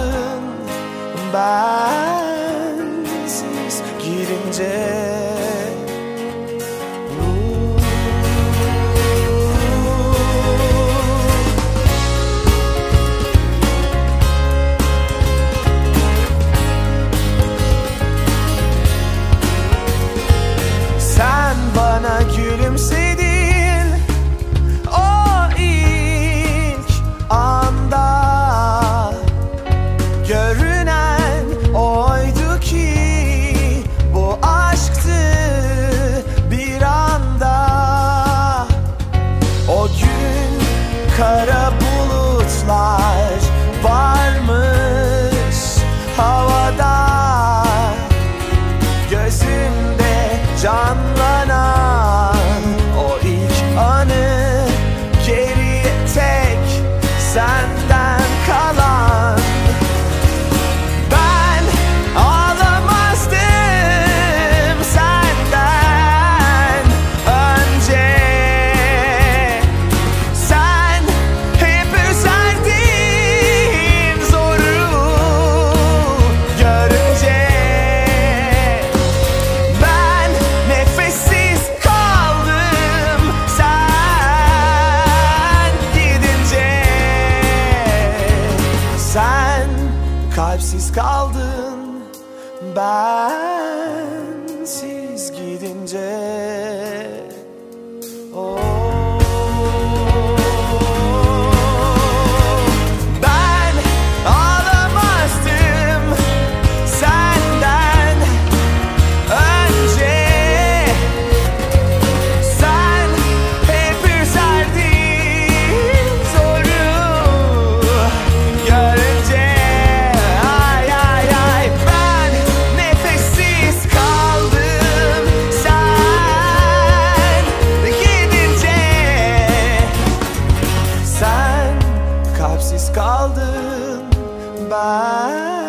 thousand miles is getting dead. Kalpsiz kaldın. Bensiz yalnız kaldım ben.